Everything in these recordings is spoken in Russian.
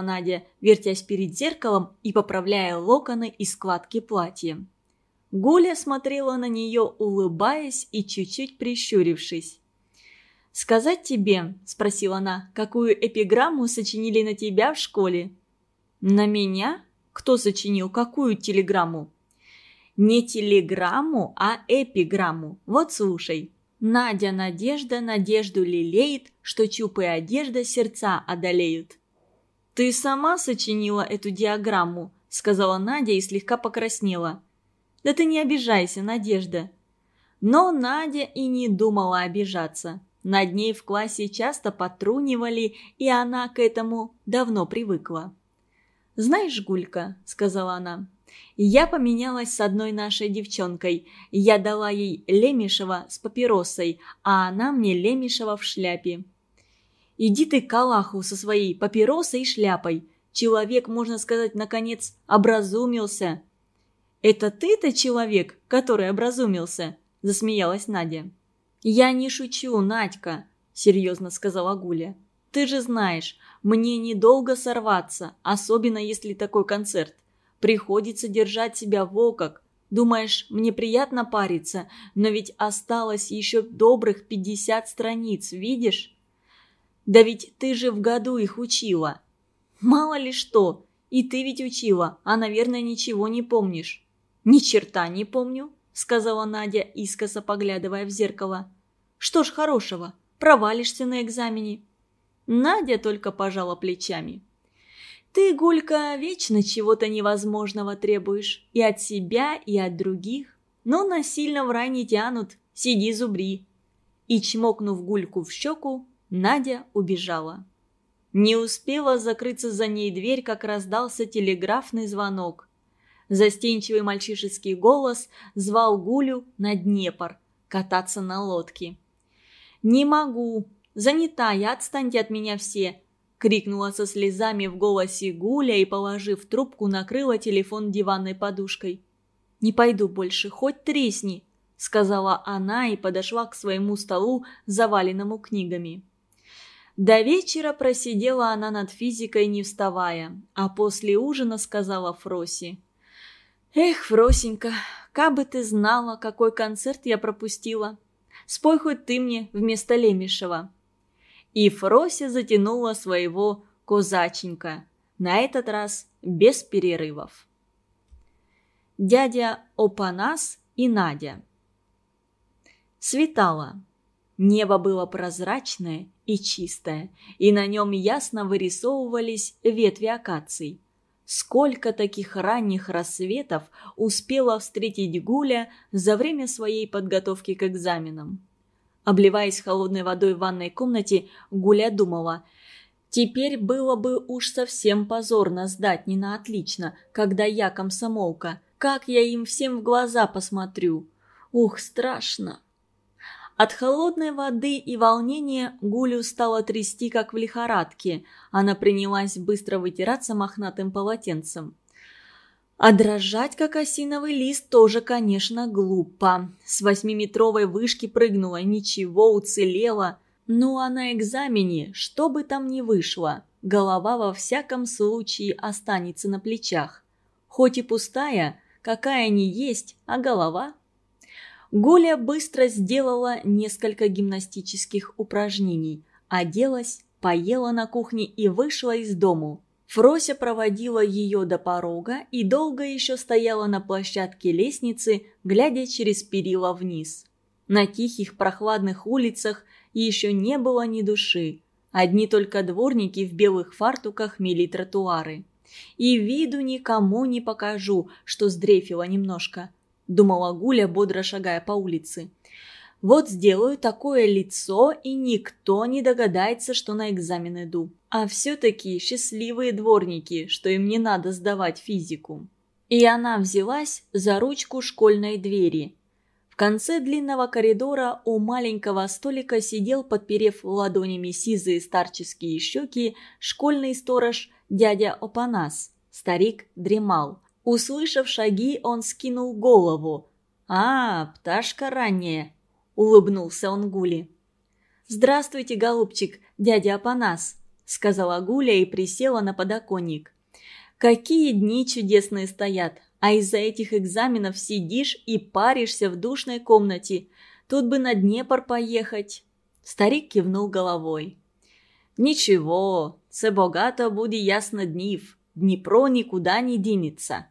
Надя, вертясь перед зеркалом и поправляя локоны и складки платья. Гуля смотрела на нее, улыбаясь и чуть-чуть прищурившись. «Сказать тебе?» – спросила она. «Какую эпиграмму сочинили на тебя в школе?» «На меня? Кто сочинил какую телеграмму?» «Не телеграмму, а эпиграмму. Вот слушай. Надя надежда надежду лелеет, что чупы одежда сердца одолеют». «Ты сама сочинила эту диаграмму», – сказала Надя и слегка покраснела. «Да ты не обижайся, Надежда». Но Надя и не думала обижаться. Над ней в классе часто потрунивали, и она к этому давно привыкла. «Знаешь, Гулька», — сказала она, — «я поменялась с одной нашей девчонкой. Я дала ей Лемешева с папиросой, а она мне Лемешева в шляпе». «Иди ты к Аллаху со своей папиросой и шляпой. Человек, можно сказать, наконец, образумился». «Это ты-то человек, который образумился?» – засмеялась Надя. «Я не шучу, Надька», – серьезно сказала Гуля. «Ты же знаешь, мне недолго сорваться, особенно если такой концерт. Приходится держать себя вокок. Думаешь, мне приятно париться, но ведь осталось еще добрых пятьдесят страниц, видишь? Да ведь ты же в году их учила. Мало ли что, и ты ведь учила, а, наверное, ничего не помнишь. «Ни черта не помню», — сказала Надя, искоса поглядывая в зеркало. «Что ж хорошего, провалишься на экзамене». Надя только пожала плечами. «Ты, Гулька, вечно чего-то невозможного требуешь. И от себя, и от других. Но насильно в рай не тянут. Сиди, зубри». И, чмокнув Гульку в щеку, Надя убежала. Не успела закрыться за ней дверь, как раздался телеграфный звонок. Застенчивый мальчишеский голос звал Гулю на Днепр кататься на лодке. «Не могу! Занята я, отстаньте от меня все!» крикнула со слезами в голосе Гуля и, положив трубку, накрыла телефон диванной подушкой. «Не пойду больше, хоть тресни!» — сказала она и подошла к своему столу, заваленному книгами. До вечера просидела она над физикой, не вставая, а после ужина сказала Фроси. «Эх, Фросенька, как бы ты знала, какой концерт я пропустила. Спой хоть ты мне вместо Лемешева». И Фрося затянула своего козаченька, на этот раз без перерывов. Дядя Опанас и Надя Светало. Небо было прозрачное и чистое, и на нем ясно вырисовывались ветви акаций. Сколько таких ранних рассветов успела встретить Гуля за время своей подготовки к экзаменам. Обливаясь холодной водой в ванной комнате, Гуля думала, «Теперь было бы уж совсем позорно сдать не на отлично, когда я комсомолка. Как я им всем в глаза посмотрю? Ух, страшно!» От холодной воды и волнения Гулю стало трясти, как в лихорадке. Она принялась быстро вытираться мохнатым полотенцем. А дрожать, как осиновый лист, тоже, конечно, глупо. С восьмиметровой вышки прыгнула, ничего, уцелела. Ну а на экзамене, что бы там ни вышло, голова во всяком случае останется на плечах. Хоть и пустая, какая ни есть, а голова Гуля быстро сделала несколько гимнастических упражнений, оделась, поела на кухне и вышла из дому. Фрося проводила ее до порога и долго еще стояла на площадке лестницы, глядя через перила вниз. На тихих прохладных улицах еще не было ни души. Одни только дворники в белых фартуках мели тротуары. И виду никому не покажу, что сдрефила немножко – думала Гуля, бодро шагая по улице. Вот сделаю такое лицо, и никто не догадается, что на экзамен иду. А все-таки счастливые дворники, что им не надо сдавать физику. И она взялась за ручку школьной двери. В конце длинного коридора у маленького столика сидел, подперев ладонями сизые старческие щеки, школьный сторож дядя Опанас. Старик дремал. Услышав шаги, он скинул голову. «А, пташка ранняя!» – улыбнулся он Гули. «Здравствуйте, голубчик, дядя Апанас!» – сказала Гуля и присела на подоконник. «Какие дни чудесные стоят! А из-за этих экзаменов сидишь и паришься в душной комнате. Тут бы на Днепр поехать». Старик кивнул головой. «Ничего, це богато буде ясно днів. Днепро никуда не денется».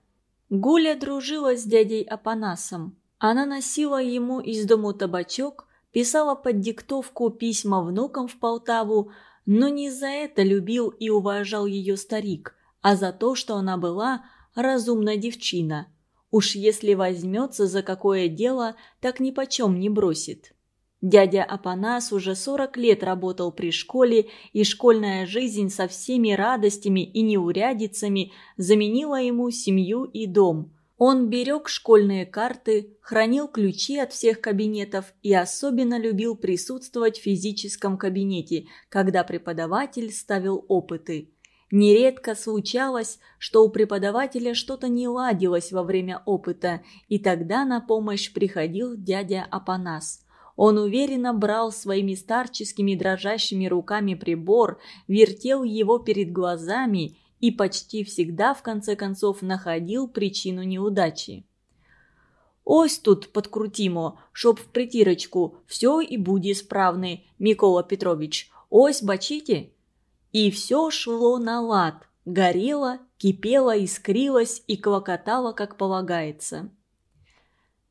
Гуля дружила с дядей Апанасом. Она носила ему из дому табачок, писала под диктовку письма внукам в Полтаву, но не за это любил и уважал ее старик, а за то, что она была разумная девчина. Уж если возьмется за какое дело, так ни почем не бросит. Дядя Апанас уже 40 лет работал при школе, и школьная жизнь со всеми радостями и неурядицами заменила ему семью и дом. Он берег школьные карты, хранил ключи от всех кабинетов и особенно любил присутствовать в физическом кабинете, когда преподаватель ставил опыты. Нередко случалось, что у преподавателя что-то не ладилось во время опыта, и тогда на помощь приходил дядя Апанас – он уверенно брал своими старческими дрожащими руками прибор, вертел его перед глазами и почти всегда в конце концов находил причину неудачи. «Ось тут подкрутимо, чтоб в притирочку, все и буде справны, Микола Петрович, ось бачите?» И все шло на лад, горело, кипело, искрилось и клокотало, как полагается.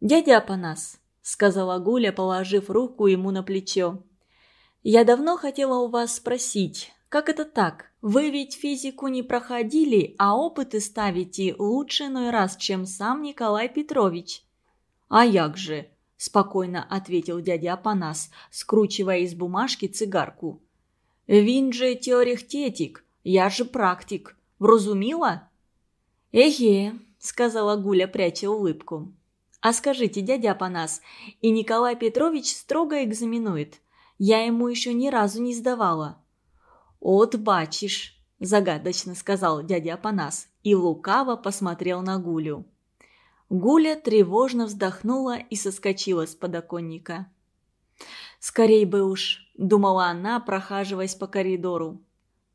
«Дядя Апанас, сказала Гуля, положив руку ему на плечо. «Я давно хотела у вас спросить, как это так? Вы ведь физику не проходили, а опыты ставите лучше иной раз, чем сам Николай Петрович». «А як же?» – спокойно ответил дядя Апанас, скручивая из бумажки цигарку. «Він же теоретик, я же практик. Вразумила?» «Эге», – сказала Гуля, пряча улыбку. «А скажите, дядя Панас, и Николай Петрович строго экзаменует. Я ему еще ни разу не сдавала». «От бачишь», – загадочно сказал дядя Панас и лукаво посмотрел на Гулю. Гуля тревожно вздохнула и соскочила с подоконника. «Скорей бы уж», – думала она, прохаживаясь по коридору.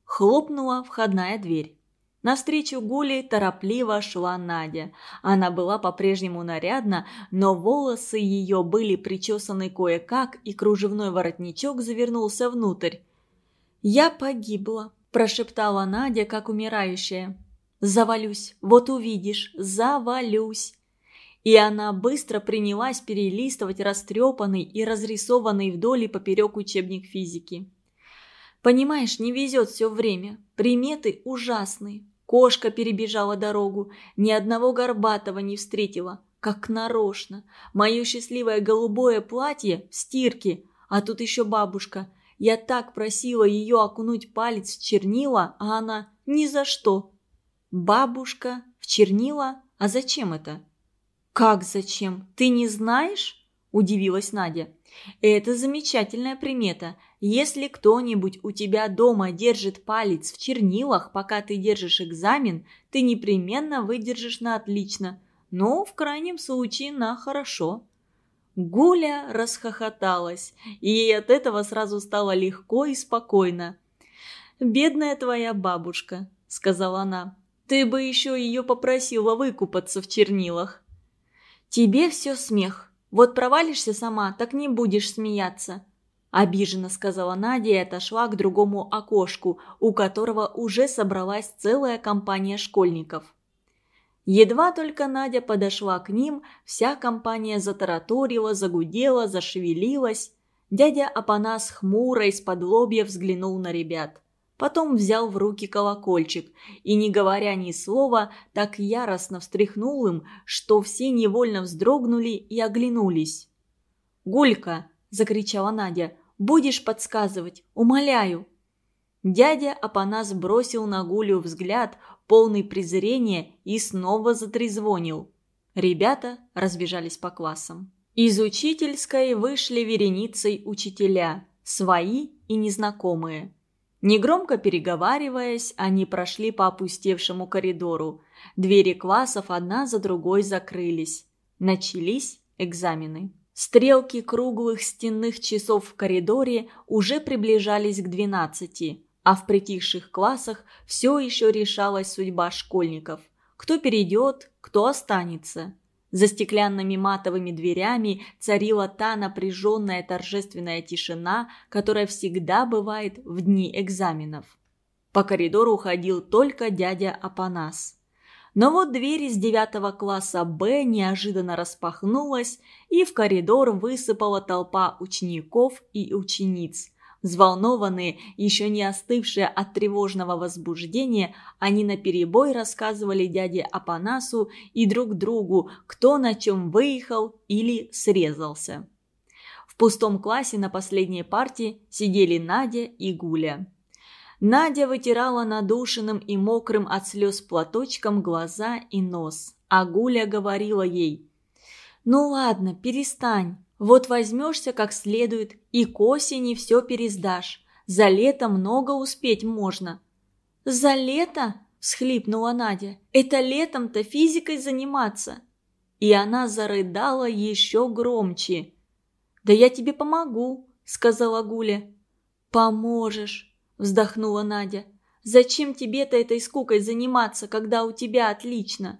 Хлопнула входная дверь. Навстречу Гуле торопливо шла Надя. Она была по-прежнему нарядна, но волосы ее были причесаны кое-как, и кружевной воротничок завернулся внутрь. «Я погибла», – прошептала Надя, как умирающая. «Завалюсь, вот увидишь, завалюсь». И она быстро принялась перелистывать растрепанный и разрисованный вдоль и поперек учебник физики. «Понимаешь, не везет все время. Приметы ужасные. Кошка перебежала дорогу, ни одного горбатого не встретила, как нарочно. Мое счастливое голубое платье в стирке, а тут еще бабушка. Я так просила ее окунуть палец в чернила, а она ни за что. Бабушка в чернила? А зачем это? Как зачем? Ты не знаешь? Удивилась Надя. Это замечательная примета. Если кто-нибудь у тебя дома держит палец в чернилах, пока ты держишь экзамен, ты непременно выдержишь на отлично. Но в крайнем случае на хорошо. Гуля расхохоталась, и ей от этого сразу стало легко и спокойно. «Бедная твоя бабушка», — сказала она. «Ты бы еще ее попросила выкупаться в чернилах». «Тебе все смех», вот провалишься сама, так не будешь смеяться», – обиженно сказала Надя и отошла к другому окошку, у которого уже собралась целая компания школьников. Едва только Надя подошла к ним, вся компания затараторила, загудела, зашевелилась. Дядя Апанас хмуро из-под лобья взглянул на ребят. Потом взял в руки колокольчик и, не говоря ни слова, так яростно встряхнул им, что все невольно вздрогнули и оглянулись. «Гулька!» – закричала Надя. «Будешь подсказывать? Умоляю!» Дядя Апанас бросил на Гулю взгляд, полный презрения, и снова затрезвонил. Ребята разбежались по классам. Из учительской вышли вереницей учителя, свои и незнакомые. Негромко переговариваясь, они прошли по опустевшему коридору. Двери классов одна за другой закрылись. Начались экзамены. Стрелки круглых стенных часов в коридоре уже приближались к двенадцати. а в притихших классах все еще решалась судьба школьников. Кто перейдет, кто останется. За стеклянными матовыми дверями царила та напряженная торжественная тишина, которая всегда бывает в дни экзаменов. По коридору ходил только дядя Апанас. Но вот дверь из девятого класса Б неожиданно распахнулась, и в коридор высыпала толпа учеников и учениц. Взволнованные, еще не остывшие от тревожного возбуждения, они наперебой рассказывали дяде Апанасу и друг другу, кто на чем выехал или срезался. В пустом классе на последней партии сидели Надя и Гуля. Надя вытирала надушенным и мокрым от слез платочком глаза и нос, а Гуля говорила ей «Ну ладно, перестань, вот возьмешься как следует и к осени все пересдашь. За лето много успеть можно». «За лето?» – всхлипнула Надя. «Это летом-то физикой заниматься». И она зарыдала еще громче. «Да я тебе помогу», – сказала Гуля. «Поможешь», – вздохнула Надя. «Зачем тебе-то этой скукой заниматься, когда у тебя отлично?»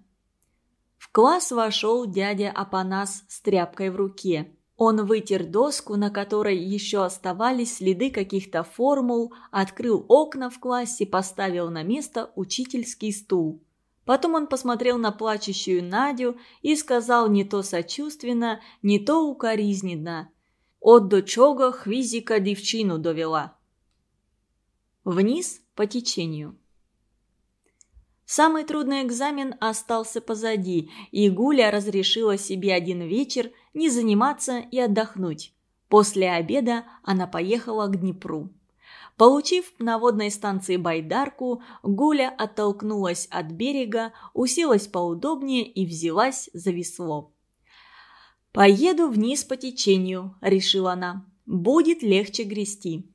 В класс вошел дядя Апанас с тряпкой в руке. Он вытер доску, на которой еще оставались следы каких-то формул, открыл окна в классе, поставил на место учительский стул. Потом он посмотрел на плачущую Надю и сказал не то сочувственно, не то укоризненно. «От до хвизика девчину довела?» Вниз по течению. Самый трудный экзамен остался позади, и Гуля разрешила себе один вечер не заниматься и отдохнуть. После обеда она поехала к Днепру. Получив на водной станции байдарку, Гуля оттолкнулась от берега, уселась поудобнее и взялась за весло. «Поеду вниз по течению», – решила она. «Будет легче грести».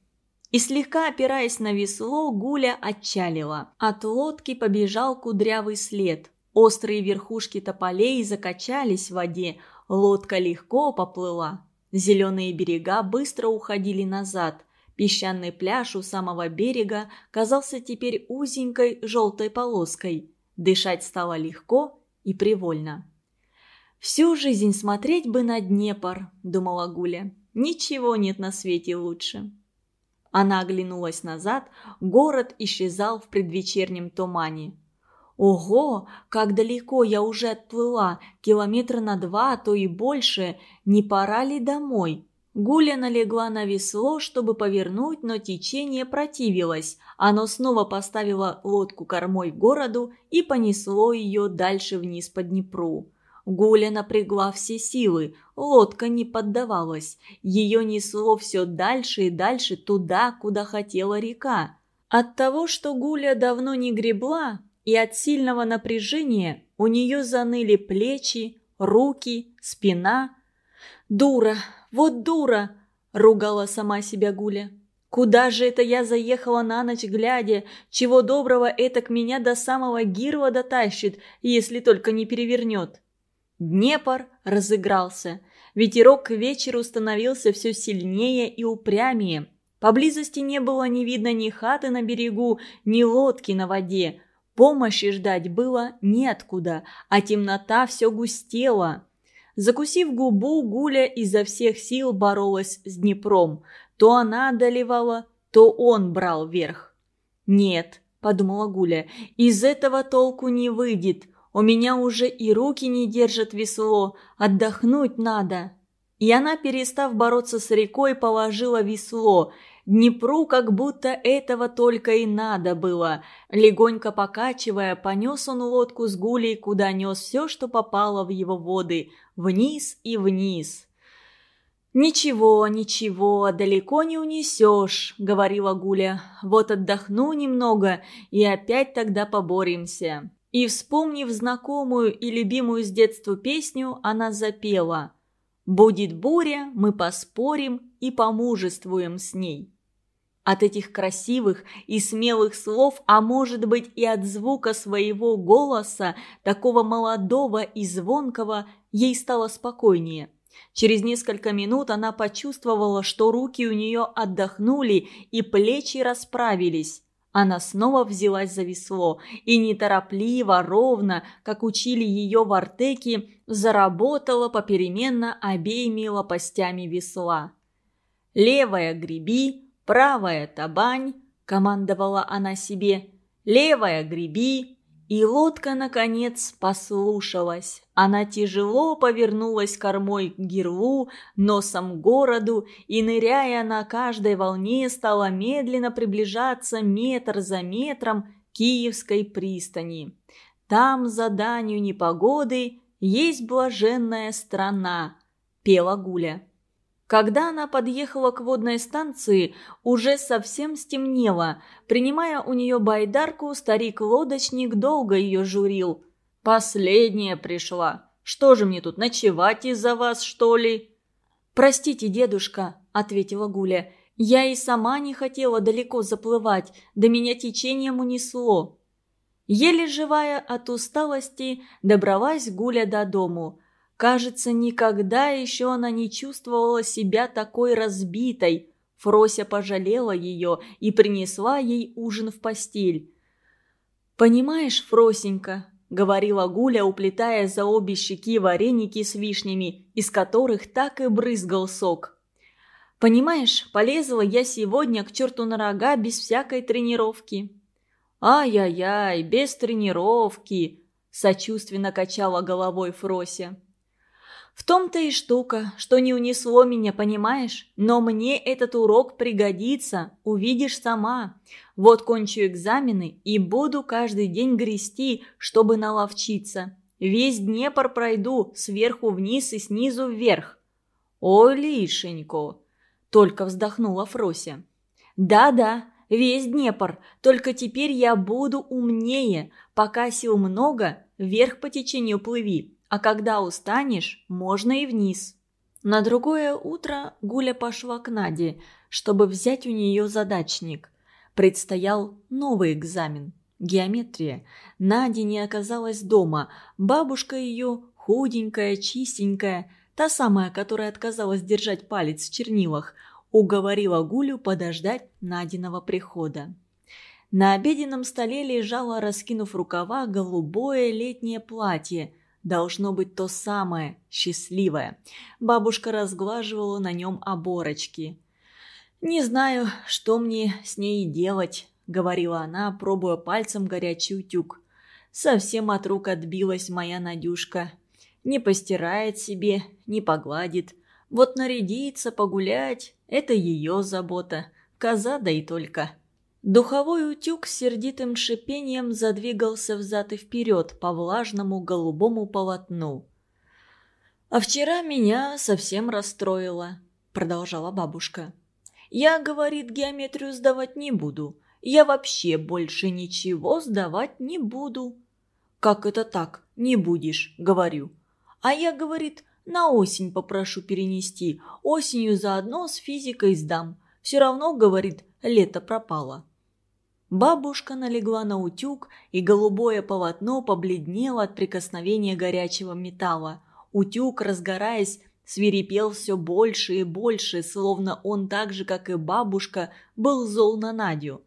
И слегка опираясь на весло, Гуля отчалила. От лодки побежал кудрявый след. Острые верхушки тополей закачались в воде, лодка легко поплыла. Зеленые берега быстро уходили назад. Песчаный пляж у самого берега казался теперь узенькой желтой полоской. Дышать стало легко и привольно. «Всю жизнь смотреть бы на Днепр», — думала Гуля. «Ничего нет на свете лучше». Она оглянулась назад, город исчезал в предвечернем тумане. «Ого, как далеко я уже отплыла, километра на два, а то и больше, не пора ли домой?» Гуля налегла на весло, чтобы повернуть, но течение противилось. Оно снова поставило лодку кормой к городу и понесло ее дальше вниз по Днепру. Гуля напрягла все силы, лодка не поддавалась. Ее несло все дальше и дальше туда, куда хотела река. От того, что Гуля давно не гребла, и от сильного напряжения у нее заныли плечи, руки, спина. «Дура! Вот дура!» – ругала сама себя Гуля. «Куда же это я заехала на ночь глядя? Чего доброго это к меня до самого Гирова дотащит, если только не перевернет?» Днепр разыгрался. Ветерок к вечеру становился все сильнее и упрямее. Поблизости не было ни видно ни хаты на берегу, ни лодки на воде. Помощи ждать было неоткуда, а темнота все густела. Закусив губу, Гуля изо всех сил боролась с Днепром. То она одолевала, то он брал верх. «Нет», — подумала Гуля, — «из этого толку не выйдет. У меня уже и руки не держат весло, отдохнуть надо». И она, перестав бороться с рекой, положила весло. Днепру как будто этого только и надо было. Легонько покачивая, понес он лодку с гулей, куда нес все, что попало в его воды, вниз и вниз. «Ничего, ничего, далеко не унесешь», — говорила Гуля. «Вот отдохну немного, и опять тогда поборемся». И, вспомнив знакомую и любимую с детства песню, она запела «Будет буря, мы поспорим и помужествуем с ней». От этих красивых и смелых слов, а может быть и от звука своего голоса, такого молодого и звонкого, ей стало спокойнее. Через несколько минут она почувствовала, что руки у нее отдохнули и плечи расправились. Она снова взялась за весло и неторопливо, ровно, как учили ее в Артеке, заработала попеременно обеими лопастями весла. «Левая греби, правая табань», — командовала она себе, «левая греби, и лодка, наконец, послушалась. Она тяжело повернулась кормой к герлу, носом к городу, и, ныряя на каждой волне, стала медленно приближаться метр за метром к Киевской пристани. Там, за данью непогоды, есть блаженная страна, пела Гуля. Когда она подъехала к водной станции, уже совсем стемнело. Принимая у нее байдарку, старик-лодочник долго ее журил. «Последняя пришла. Что же мне тут, ночевать из-за вас, что ли?» «Простите, дедушка», — ответила Гуля. «Я и сама не хотела далеко заплывать, да меня течением унесло». Еле живая от усталости, добралась Гуля до дому. Кажется, никогда еще она не чувствовала себя такой разбитой. Фрося пожалела ее и принесла ей ужин в постель. «Понимаешь, Фросенька», — говорила Гуля, уплетая за обе щеки вареники с вишнями, из которых так и брызгал сок. «Понимаешь, полезла я сегодня к черту на рога без всякой тренировки». «Ай-яй-яй, без тренировки», — сочувственно качала головой Фрося. В том-то и штука, что не унесло меня, понимаешь? Но мне этот урок пригодится, увидишь сама. Вот кончу экзамены и буду каждый день грести, чтобы наловчиться. Весь Днепр пройду, сверху вниз и снизу вверх. Ой, лишенько, только вздохнула Фрося. Да-да, весь Днепр, только теперь я буду умнее. Пока сил много, вверх по течению плыви а когда устанешь, можно и вниз. На другое утро Гуля пошла к Наде, чтобы взять у нее задачник. Предстоял новый экзамен – геометрия. Надя не оказалась дома. Бабушка ее, худенькая, чистенькая, та самая, которая отказалась держать палец в чернилах, уговорила Гулю подождать Надиного прихода. На обеденном столе лежало, раскинув рукава, голубое летнее платье – Должно быть то самое, счастливое. Бабушка разглаживала на нем оборочки. «Не знаю, что мне с ней делать», — говорила она, пробуя пальцем горячий утюг. «Совсем от рук отбилась моя Надюшка. Не постирает себе, не погладит. Вот нарядиться, погулять — это ее забота. Коза да и только». Духовой утюг с сердитым шипением задвигался взад и вперед по влажному голубому полотну. «А вчера меня совсем расстроило», — продолжала бабушка. «Я, говорит, геометрию сдавать не буду. Я вообще больше ничего сдавать не буду». «Как это так? Не будешь?» — говорю. «А я, говорит, на осень попрошу перенести. Осенью заодно с физикой сдам. Все равно, говорит, лето пропало». Бабушка налегла на утюг, и голубое полотно побледнело от прикосновения горячего металла. Утюг, разгораясь, свирепел все больше и больше, словно он так же, как и бабушка, был зол на Надю.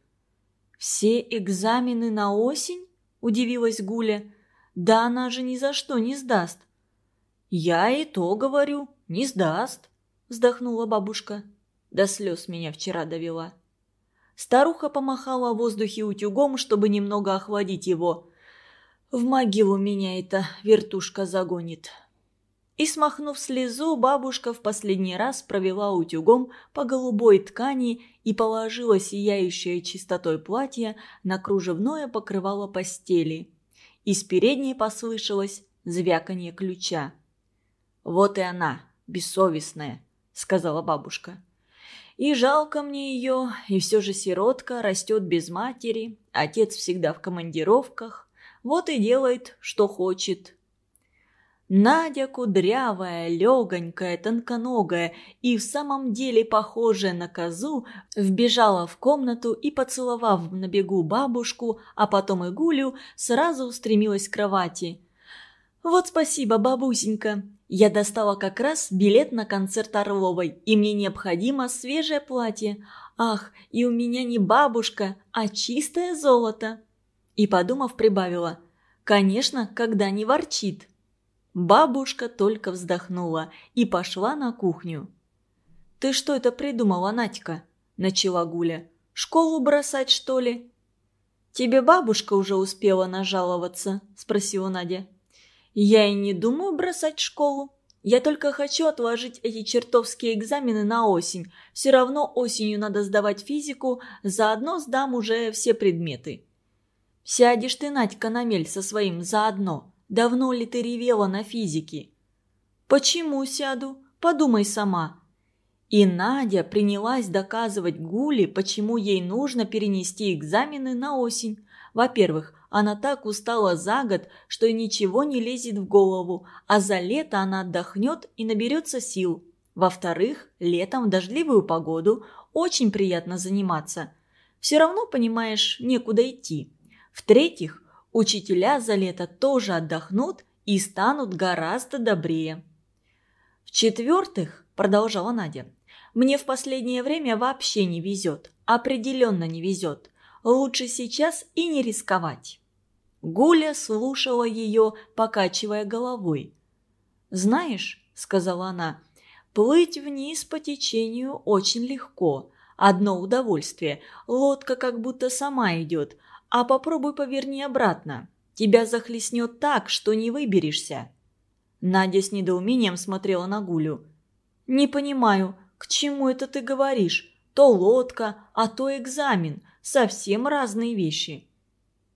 «Все экзамены на осень?» – удивилась Гуля. «Да она же ни за что не сдаст». «Я и то говорю, не сдаст», – вздохнула бабушка. До слез меня вчера довела. Старуха помахала в воздухе утюгом, чтобы немного охладить его. «В могилу меня эта вертушка загонит». И, смахнув слезу, бабушка в последний раз провела утюгом по голубой ткани и положила сияющее чистотой платье на кружевное покрывало постели. Из передней послышалось звяканье ключа. «Вот и она, бессовестная», — сказала бабушка. И жалко мне ее, и все же сиротка растет без матери, отец всегда в командировках, вот и делает, что хочет. Надя кудрявая, легонькая, тонконогая и в самом деле похожая на козу, вбежала в комнату и, поцеловав на бегу бабушку, а потом и Гулю, сразу устремилась к кровати. «Вот спасибо, бабусенька. Я достала как раз билет на концерт Орловой, и мне необходимо свежее платье. Ах, и у меня не бабушка, а чистое золото. И, подумав, прибавила. Конечно, когда не ворчит. Бабушка только вздохнула и пошла на кухню. «Ты что это придумала, Надька?» – начала Гуля. «Школу бросать, что ли?» «Тебе бабушка уже успела нажаловаться?» – спросила Надя. «Я и не думаю бросать школу. Я только хочу отложить эти чертовские экзамены на осень. Все равно осенью надо сдавать физику, заодно сдам уже все предметы». «Сядешь ты, Надька, на мель со своим заодно. Давно ли ты ревела на физике?» «Почему сяду? Подумай сама». И Надя принялась доказывать Гуле, почему ей нужно перенести экзамены на осень. Во-первых, она так устала за год, что ничего не лезет в голову, а за лето она отдохнет и наберется сил. Во-вторых, летом в дождливую погоду очень приятно заниматься. Все равно, понимаешь, некуда идти. В-третьих, учителя за лето тоже отдохнут и станут гораздо добрее. В-четвертых, продолжала Надя, мне в последнее время вообще не везет, определенно не везет. Лучше сейчас и не рисковать. Гуля слушала ее, покачивая головой. «Знаешь», — сказала она, — «плыть вниз по течению очень легко. Одно удовольствие. Лодка как будто сама идет. А попробуй поверни обратно. Тебя захлестнет так, что не выберешься». Надя с недоумением смотрела на Гулю. «Не понимаю, к чему это ты говоришь? То лодка, а то экзамен. Совсем разные вещи».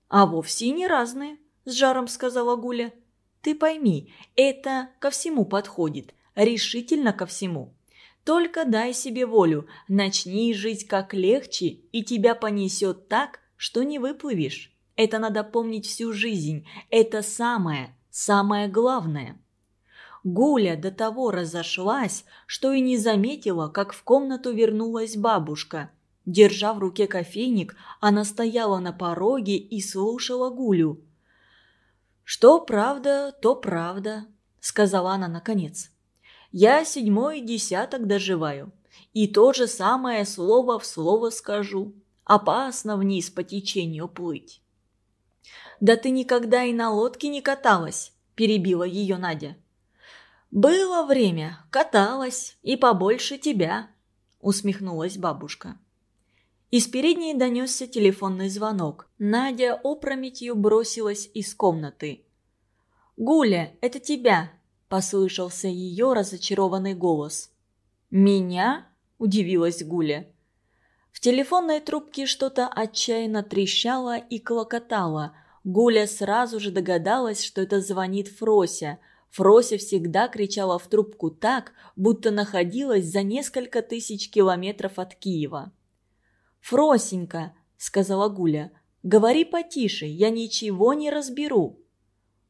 «А вовсе не разные», – с жаром сказала Гуля. «Ты пойми, это ко всему подходит, решительно ко всему. Только дай себе волю, начни жить как легче, и тебя понесет так, что не выплывешь. Это надо помнить всю жизнь, это самое, самое главное». Гуля до того разошлась, что и не заметила, как в комнату вернулась бабушка. Держа в руке кофейник, она стояла на пороге и слушала Гулю. «Что правда, то правда», — сказала она наконец. «Я седьмой десяток доживаю, и то же самое слово в слово скажу. Опасно вниз по течению плыть». «Да ты никогда и на лодке не каталась», – перебила ее Надя. «Было время, каталась, и побольше тебя», – усмехнулась бабушка. Из передней донесся телефонный звонок. Надя опрометью бросилась из комнаты. «Гуля, это тебя!» – послышался ее разочарованный голос. «Меня?» – удивилась Гуля. В телефонной трубке что-то отчаянно трещало и клокотало. Гуля сразу же догадалась, что это звонит Фрося. Фрося всегда кричала в трубку так, будто находилась за несколько тысяч километров от Киева. «Фросенька», — сказала Гуля, — «говори потише, я ничего не разберу».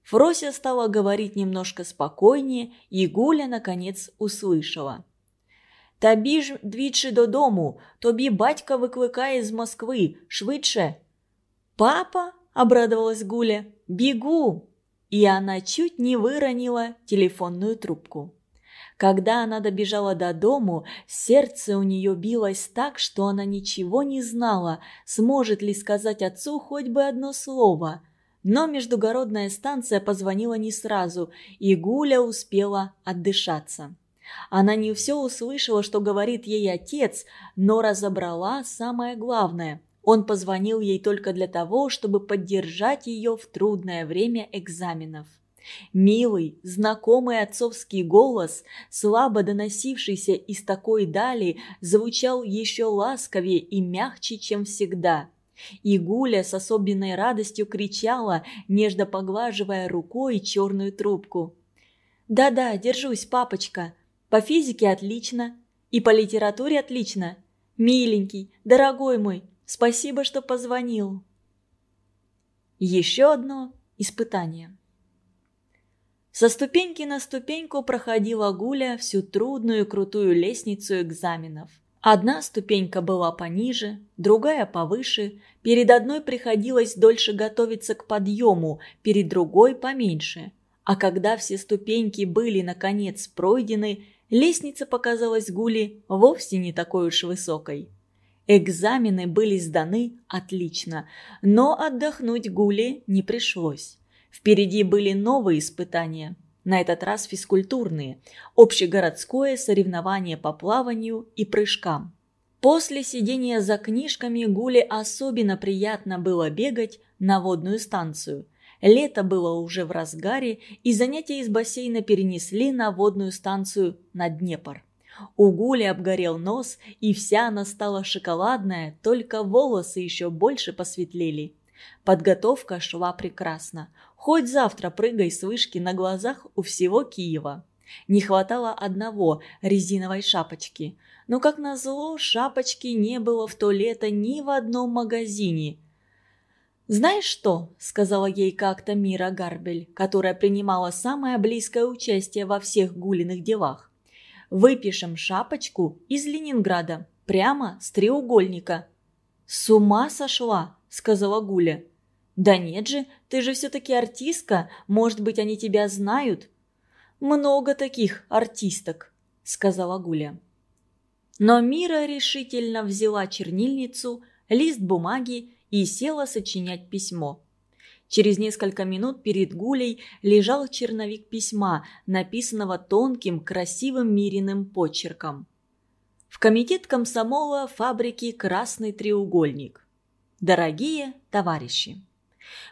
Фрося стала говорить немножко спокойнее, и Гуля, наконец, услышала. «Тобі ж двічі додому, тобі батька викликає з Москвы, швидше». «Папа?» – обрадовалась Гуля. «Бегу!» И она чуть не выронила телефонную трубку. Когда она добежала до дому, сердце у нее билось так, что она ничего не знала, сможет ли сказать отцу хоть бы одно слово. Но междугородная станция позвонила не сразу, и Гуля успела отдышаться. Она не все услышала, что говорит ей отец, но разобрала самое главное. Он позвонил ей только для того, чтобы поддержать ее в трудное время экзаменов. Милый, знакомый отцовский голос, слабо доносившийся из такой дали, звучал еще ласковее и мягче, чем всегда. И Гуля с особенной радостью кричала, нежно поглаживая рукой черную трубку. «Да-да, держусь, папочка. По физике отлично. И по литературе отлично. Миленький, дорогой мой, спасибо, что позвонил». Еще одно испытание. Со ступеньки на ступеньку проходила Гуля всю трудную крутую лестницу экзаменов. Одна ступенька была пониже, другая повыше, перед одной приходилось дольше готовиться к подъему, перед другой поменьше. А когда все ступеньки были, наконец, пройдены, лестница показалась Гуле вовсе не такой уж высокой. Экзамены были сданы отлично, но отдохнуть Гуле не пришлось. Впереди были новые испытания, на этот раз физкультурные, общегородское соревнование по плаванию и прыжкам. После сидения за книжками Гуле особенно приятно было бегать на водную станцию. Лето было уже в разгаре, и занятия из бассейна перенесли на водную станцию на Днепр. У Гули обгорел нос, и вся она стала шоколадная, только волосы еще больше посветлели. Подготовка шла прекрасно. Хоть завтра прыгай с вышки на глазах у всего Киева. Не хватало одного – резиновой шапочки. Но, как назло, шапочки не было в то лето ни в одном магазине. «Знаешь что?» – сказала ей как-то Мира Гарбель, которая принимала самое близкое участие во всех гулиных делах. «Выпишем шапочку из Ленинграда, прямо с треугольника». «С ума сошла!» – сказала Гуля. «Да нет же, ты же все-таки артистка, может быть, они тебя знают?» «Много таких артисток», – сказала Гуля. Но Мира решительно взяла чернильницу, лист бумаги и села сочинять письмо. Через несколько минут перед Гулей лежал черновик письма, написанного тонким, красивым Мириным почерком. В комитет комсомола фабрики «Красный треугольник». Дорогие товарищи!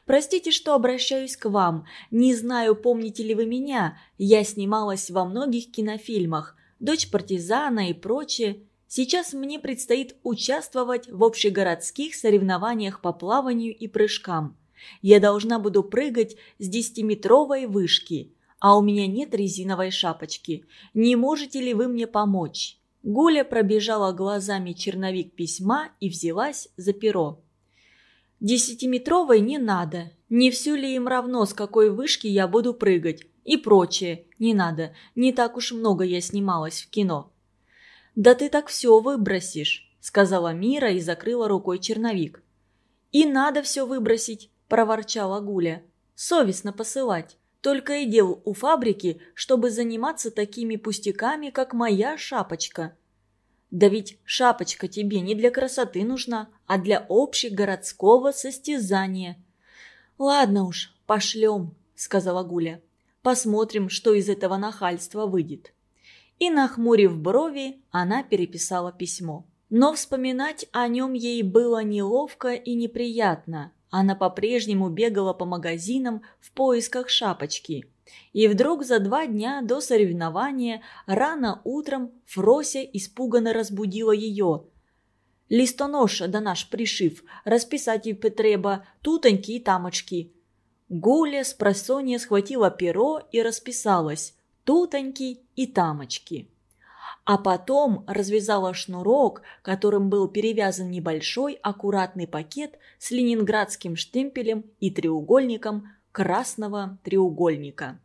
Простите, что обращаюсь к вам. Не знаю, помните ли вы меня. Я снималась во многих кинофильмах дочь партизана и прочее, сейчас мне предстоит участвовать в общегородских соревнованиях по плаванию и прыжкам. Я должна буду прыгать с десятиметровой вышки, а у меня нет резиновой шапочки. Не можете ли вы мне помочь?» Гуля пробежала глазами черновик письма и взялась за перо. «Десятиметровой не надо. Не все ли им равно, с какой вышки я буду прыгать? И прочее. Не надо. Не так уж много я снималась в кино. «Да ты так все выбросишь», — сказала Мира и закрыла рукой черновик. «И надо все выбросить», — проворчала Гуля. «Совестно посылать. Только и дел у фабрики, чтобы заниматься такими пустяками, как моя шапочка». «Да ведь шапочка тебе не для красоты нужна, а для общегородского состязания». «Ладно уж, пошлем», — сказала Гуля. Посмотрим, что из этого нахальства выйдет. И, нахмурив брови, она переписала письмо. Но вспоминать о нем ей было неловко и неприятно. Она по-прежнему бегала по магазинам в поисках шапочки. И вдруг за два дня до соревнования рано утром Фрося испуганно разбудила ее. «Листоноша да наш пришив, расписать и треба, тутоньки и тамочки. Гуля с просонья схватила перо и расписалась «тутоньки» и «тамочки». А потом развязала шнурок, которым был перевязан небольшой аккуратный пакет с ленинградским штемпелем и треугольником красного треугольника.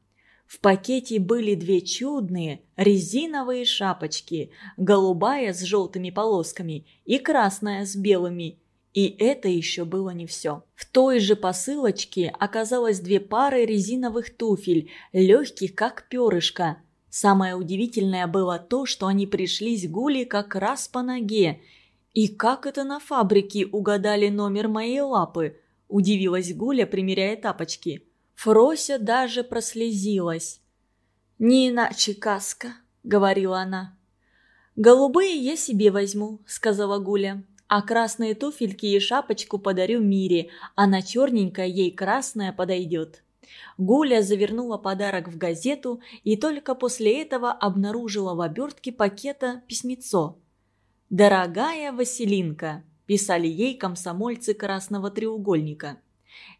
В пакете были две чудные резиновые шапочки, голубая с желтыми полосками и красная с белыми – и это еще было не все. В той же посылочке оказалось две пары резиновых туфель, легких как перышко. Самое удивительное было то, что они пришлись Гуле как раз по ноге. «И как это на фабрике угадали номер моей лапы?» – удивилась Гуля, примеряя тапочки. Фрося даже прослезилась. «Не иначе каска», – говорила она. «Голубые я себе возьму», – сказала Гуля. А красные туфельки и шапочку подарю Мире, а на черненькое ей красная подойдет. Гуля завернула подарок в газету и только после этого обнаружила в обертке пакета письмецо. «Дорогая Василинка», – писали ей комсомольцы Красного треугольника –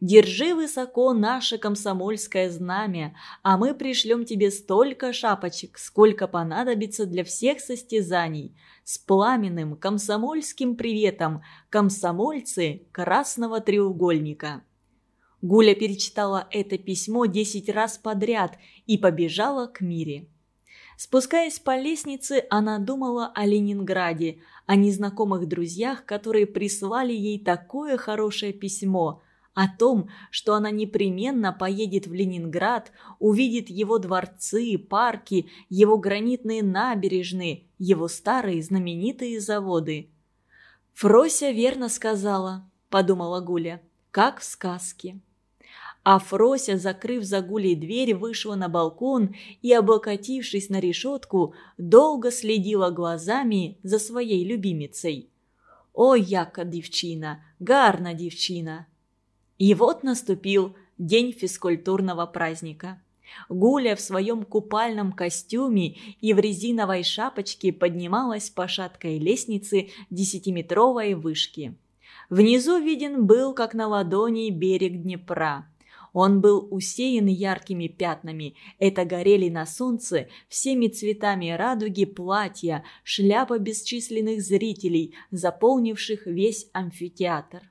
Держи высоко наше комсомольское знамя, а мы пришлем тебе столько шапочек, сколько понадобится для всех состязаний. С пламенным комсомольским приветом, комсомольцы Красного треугольника». Гуля перечитала это письмо десять раз подряд и побежала к Мире. Спускаясь по лестнице, она думала о Ленинграде, о незнакомых друзьях, которые прислали ей такое хорошее письмо – о том, что она непременно поедет в Ленинград, увидит его дворцы, парки, его гранитные набережные, его старые знаменитые заводы. «Фрося верно сказала», — подумала Гуля, — «как в сказке». А Фрося, закрыв за Гулей дверь, вышла на балкон и, облокотившись на решетку, долго следила глазами за своей любимицей. «О, яка дівчина, гарна дівчина!» И вот наступил день физкультурного праздника. Гуля в своем купальном костюме и в резиновой шапочке поднималась по шаткой лестнице десятиметровой вышки. Внизу виден был, как на ладони, берег Днепра. Он был усеян яркими пятнами. Это горели на солнце всеми цветами радуги платья, шляпа бесчисленных зрителей, заполнивших весь амфитеатр.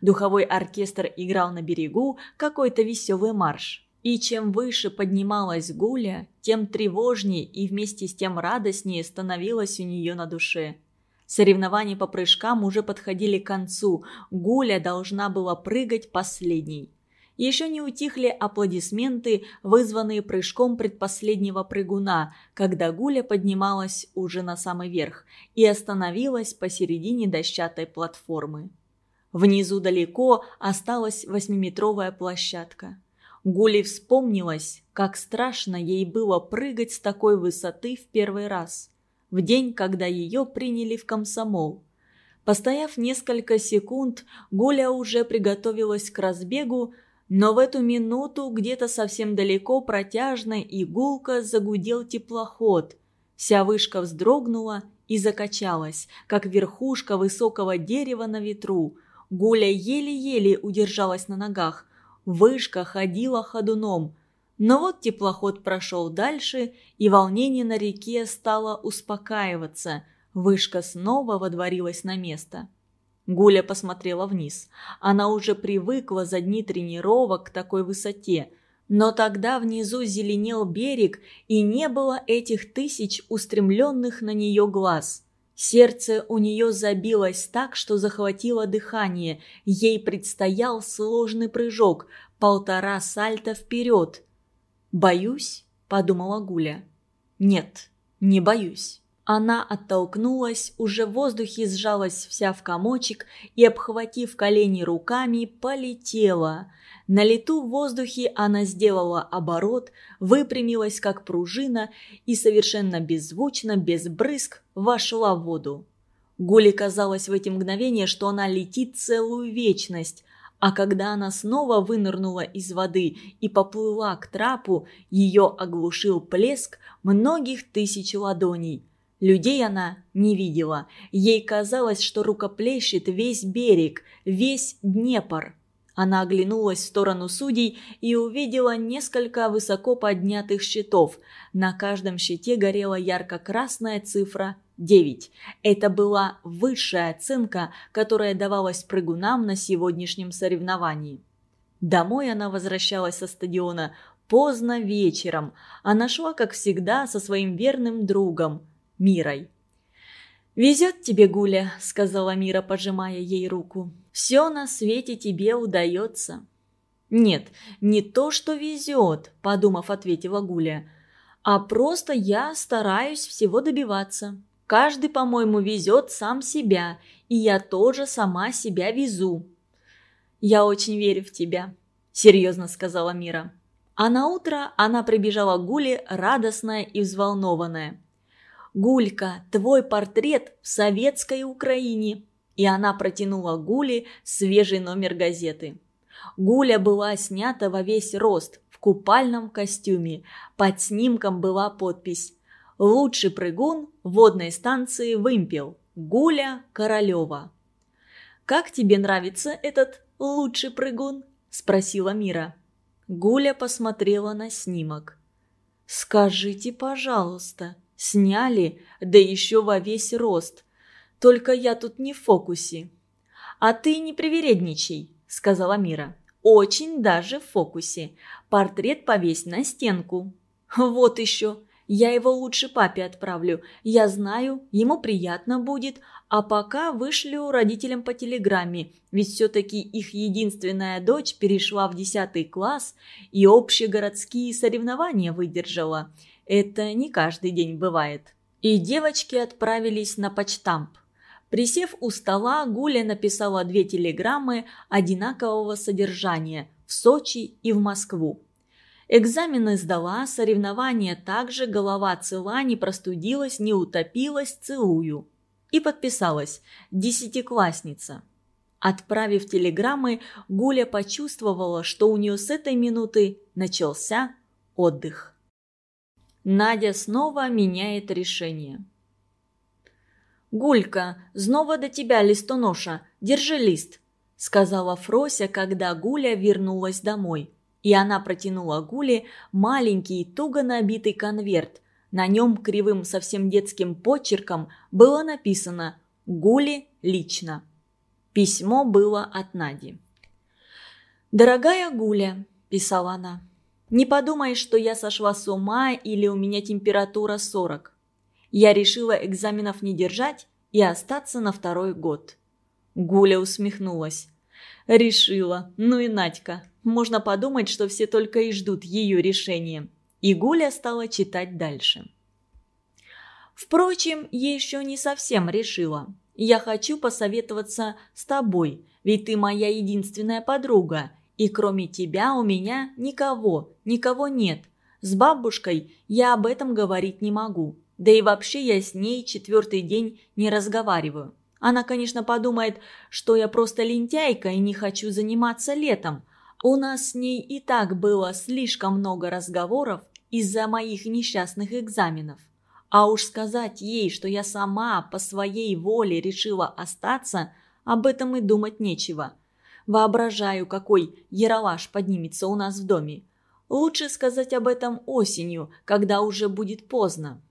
Духовой оркестр играл на берегу какой-то веселый марш. И чем выше поднималась Гуля, тем тревожнее и вместе с тем радостнее становилось у нее на душе. Соревнования по прыжкам уже подходили к концу, Гуля должна была прыгать последней. Еще не утихли аплодисменты, вызванные прыжком предпоследнего прыгуна, когда Гуля поднималась уже на самый верх и остановилась посередине дощатой платформы. Внизу далеко осталась восьмиметровая площадка. Гули вспомнилась, как страшно ей было прыгать с такой высоты в первый раз, в день, когда ее приняли в комсомол. Постояв несколько секунд, Гуля уже приготовилась к разбегу, но в эту минуту где-то совсем далеко протяжно и загудел теплоход. Вся вышка вздрогнула и закачалась, как верхушка высокого дерева на ветру – Гуля еле-еле удержалась на ногах. Вышка ходила ходуном. Но вот теплоход прошел дальше, и волнение на реке стало успокаиваться. Вышка снова водворилась на место. Гуля посмотрела вниз. Она уже привыкла за дни тренировок к такой высоте. Но тогда внизу зеленел берег, и не было этих тысяч устремленных на нее глаз – Сердце у нее забилось так, что захватило дыхание. Ей предстоял сложный прыжок, полтора сальта вперед. «Боюсь?» – подумала Гуля. «Нет, не боюсь». Она оттолкнулась, уже в воздухе сжалась вся в комочек и, обхватив колени руками, полетела. На лету в воздухе она сделала оборот, выпрямилась как пружина и совершенно беззвучно, без брызг, вошла в воду. Гуле казалось в эти мгновения, что она летит целую вечность, а когда она снова вынырнула из воды и поплыла к трапу, ее оглушил плеск многих тысяч ладоней. Людей она не видела. Ей казалось, что рукоплещет весь берег, весь Днепр. Она оглянулась в сторону судей и увидела несколько высоко поднятых щитов. На каждом щите горела ярко-красная цифра 9. Это была высшая оценка, которая давалась прыгунам на сегодняшнем соревновании. Домой она возвращалась со стадиона поздно вечером. Она шла, как всегда, со своим верным другом – Мирой. «Везет тебе, Гуля», — сказала Мира, пожимая ей руку. «Все на свете тебе удается». «Нет, не то, что везет», — подумав, ответила Гуля. «А просто я стараюсь всего добиваться. Каждый, по-моему, везет сам себя, и я тоже сама себя везу». «Я очень верю в тебя», — серьезно сказала Мира. А на утро она прибежала к Гуле радостная и взволнованная. «Гулька, твой портрет в советской Украине!» И она протянула Гуле свежий номер газеты. Гуля была снята во весь рост, в купальном костюме. Под снимком была подпись «Лучший прыгун водной станции «Вымпел» Гуля Королева». «Как тебе нравится этот лучший прыгун?» – спросила Мира. Гуля посмотрела на снимок. «Скажите, пожалуйста», Сняли, да еще во весь рост. Только я тут не в фокусе. А ты не привередничай, сказала Мира. Очень даже в фокусе. Портрет повесь на стенку. Вот еще. Я его лучше папе отправлю. Я знаю, ему приятно будет, а пока вышлю родителям по телеграмме, ведь все-таки их единственная дочь перешла в 10 класс и общегородские соревнования выдержала. Это не каждый день бывает. И девочки отправились на почтамп. Присев у стола, Гуля написала две телеграммы одинакового содержания в Сочи и в Москву. Экзамены сдала, соревнования также, голова цела, не простудилась, не утопилась, целую. И подписалась «Десятиклассница». Отправив телеграммы, Гуля почувствовала, что у нее с этой минуты начался отдых. Надя снова меняет решение. «Гулька, снова до тебя листоноша, держи лист», — сказала Фрося, когда Гуля вернулась домой. И она протянула Гуле маленький, туго набитый конверт. На нем кривым совсем детским почерком было написано «Гуле лично». Письмо было от Нади. «Дорогая Гуля», – писала она, – «не подумай, что я сошла с ума или у меня температура 40. Я решила экзаменов не держать и остаться на второй год». Гуля усмехнулась. «Решила. Ну и Надька. Можно подумать, что все только и ждут ее решения». И Гуля стала читать дальше. Впрочем, я еще не совсем решила. Я хочу посоветоваться с тобой, ведь ты моя единственная подруга, и кроме тебя у меня никого, никого нет. С бабушкой я об этом говорить не могу. Да и вообще я с ней четвертый день не разговариваю. Она, конечно, подумает, что я просто лентяйка и не хочу заниматься летом. У нас с ней и так было слишком много разговоров из-за моих несчастных экзаменов. А уж сказать ей, что я сама по своей воле решила остаться, об этом и думать нечего. Воображаю, какой яролаж поднимется у нас в доме. Лучше сказать об этом осенью, когда уже будет поздно.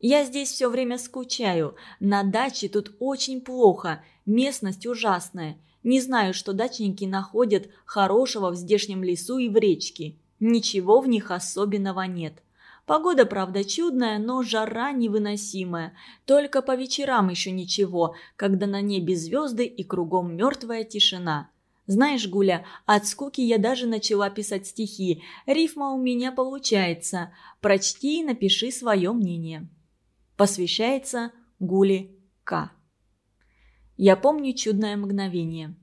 Я здесь все время скучаю. На даче тут очень плохо, местность ужасная. Не знаю, что дачники находят хорошего в здешнем лесу и в речке. Ничего в них особенного нет. Погода, правда, чудная, но жара невыносимая. Только по вечерам еще ничего, когда на небе звезды и кругом мертвая тишина. Знаешь, Гуля, от скуки я даже начала писать стихи. Рифма у меня получается. Прочти и напиши свое мнение посвящается Гуле К. Я помню чудное мгновение.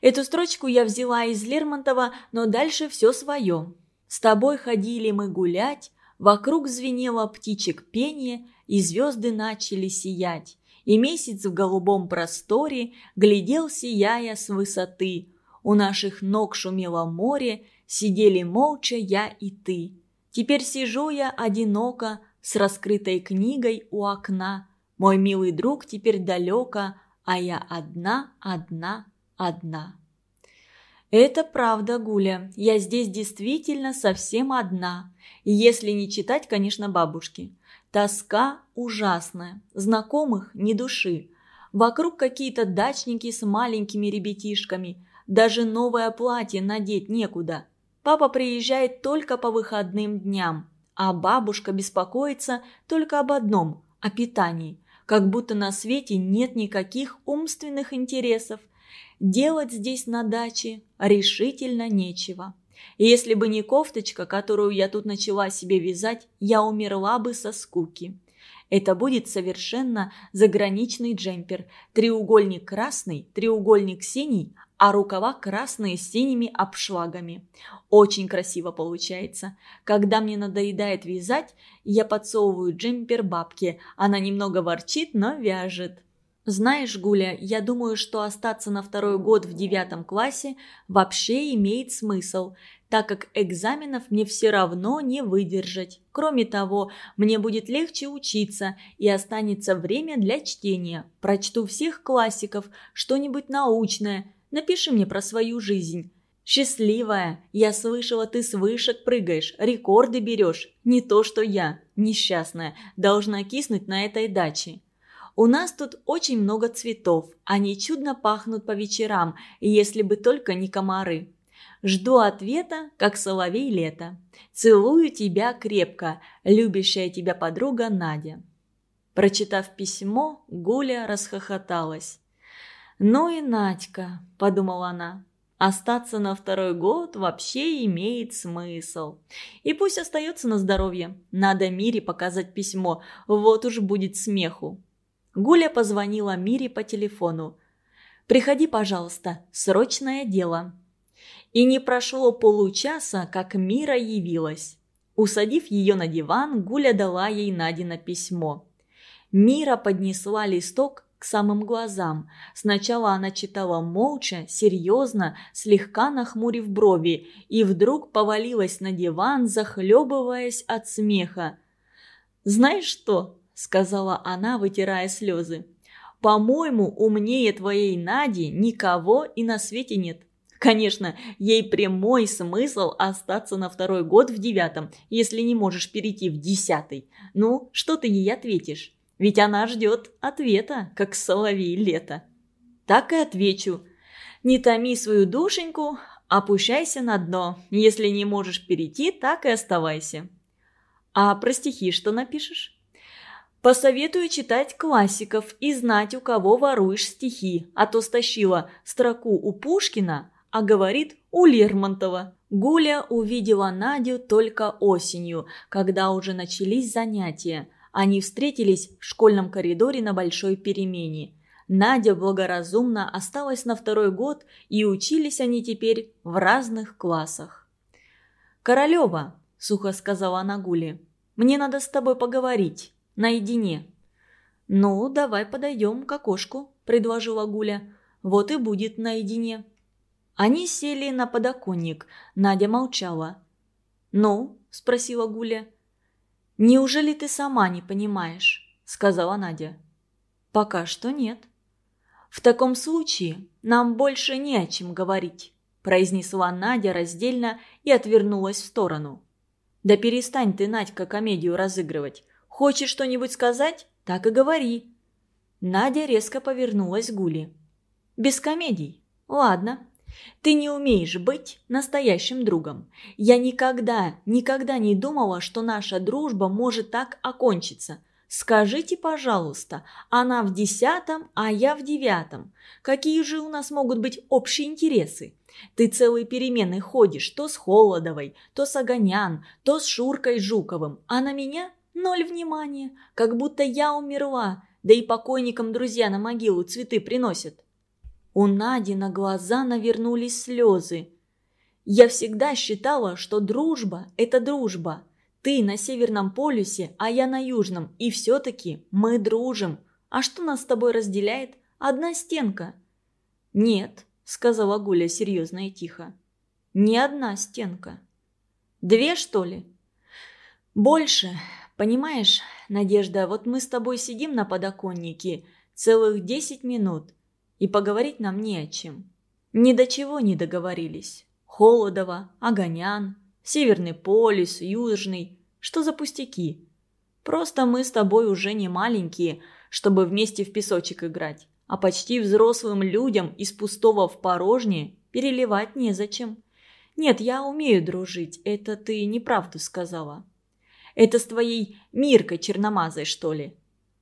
Эту строчку я взяла из Лермонтова, но дальше все свое. С тобой ходили мы гулять, вокруг звенело птичек пение, и звезды начали сиять. И месяц в голубом просторе глядел, сияя с высоты. У наших ног шумело море, сидели молча я и ты. Теперь сижу я одиноко, с раскрытой книгой у окна. Мой милый друг теперь далеко, а я одна, одна, одна. Это правда, Гуля. Я здесь действительно совсем одна. Если не читать, конечно, бабушки. Тоска ужасная. Знакомых ни души. Вокруг какие-то дачники с маленькими ребятишками. Даже новое платье надеть некуда. Папа приезжает только по выходным дням а бабушка беспокоится только об одном – о питании, как будто на свете нет никаких умственных интересов. Делать здесь на даче решительно нечего. Если бы не кофточка, которую я тут начала себе вязать, я умерла бы со скуки. Это будет совершенно заграничный джемпер. Треугольник красный, треугольник синий, а рукава красные с синими обшлагами. Очень красиво получается. Когда мне надоедает вязать, я подсовываю джемпер бабке. Она немного ворчит, но вяжет. Знаешь, Гуля, я думаю, что остаться на второй год в девятом классе вообще имеет смысл, так как экзаменов мне все равно не выдержать. Кроме того, мне будет легче учиться и останется время для чтения. Прочту всех классиков, что-нибудь научное – Напиши мне про свою жизнь. Счастливая, я слышала, ты с вышек прыгаешь, рекорды берешь. Не то, что я, несчастная, должна киснуть на этой даче. У нас тут очень много цветов, они чудно пахнут по вечерам, если бы только не комары. Жду ответа, как соловей лето. Целую тебя крепко, любящая тебя подруга Надя. Прочитав письмо, Гуля расхохоталась. «Ну и Надька», — подумала она, — «остаться на второй год вообще имеет смысл. И пусть остается на здоровье. Надо Мире показать письмо, вот уж будет смеху». Гуля позвонила Мире по телефону. «Приходи, пожалуйста, срочное дело». И не прошло получаса, как Мира явилась. Усадив ее на диван, Гуля дала ей Надина письмо. Мира поднесла листок к самым глазам. Сначала она читала молча, серьезно, слегка нахмурив брови, и вдруг повалилась на диван, захлебываясь от смеха. «Знаешь что?» – сказала она, вытирая слезы. «По-моему, умнее твоей Нади никого и на свете нет. Конечно, ей прямой смысл остаться на второй год в девятом, если не можешь перейти в десятый. Ну, что ты ей ответишь? Ведь она ждет ответа, как соловей лето. Так и отвечу. Не томи свою душеньку, опущайся на дно. Если не можешь перейти, так и оставайся. А про стихи что напишешь? Посоветую читать классиков и знать, у кого воруешь стихи, а то стащила строку у Пушкина, а говорит у Лермонтова. Гуля увидела Надю только осенью, когда уже начались занятия. Они встретились в школьном коридоре на большой перемене. Надя благоразумно осталась на второй год, и учились они теперь в разных классах. «Королева», – сухо сказала она Гуле, – «мне надо с тобой поговорить, наедине». «Ну, давай подойдем к окошку», – предложила Гуля. «Вот и будет наедине». Они сели на подоконник. Надя молчала. «Ну?» – спросила Гуля. «Неужели ты сама не понимаешь?» – сказала Надя. «Пока что нет». «В таком случае нам больше не о чем говорить», – произнесла Надя раздельно и отвернулась в сторону. «Да перестань ты, Надька, комедию разыгрывать. Хочешь что-нибудь сказать? Так и говори». Надя резко повернулась к Гуле. «Без комедий. Ладно, ты не умеешь быть настоящим другом. Я никогда, никогда не думала, что наша дружба может так окончиться. Скажите, пожалуйста, она в десятом, а я в девятом. Какие же у нас могут быть общие интересы? Ты целые перемены ходишь то с Холодовой, то с Огонян, то с Шуркой Жуковым, а на меня ноль внимания, как будто я умерла, да и покойникам друзья на могилу цветы приносят. У Нади на глаза навернулись слезы. «Я всегда считала, что дружба – это дружба. Ты на Северном полюсе, а я на Южном, и все-таки мы дружим. А что нас с тобой разделяет? Одна стенка». «Нет», – сказала Гуля серьезно и тихо. «Не одна стенка». «Две, что ли?» «Больше. Понимаешь, Надежда, вот мы с тобой сидим на подоконнике целых десять минут. И поговорить нам не о чем. Ни до чего не договорились. Холодова, Огонян, Северный полюс, Южный. Что за пустяки? Просто мы с тобой уже не маленькие, чтобы вместе в песочек играть. А почти взрослым людям из пустого в порожнее переливать незачем. Нет, я умею дружить, это ты неправду сказала. Это с твоей Миркой Черномазой, что ли?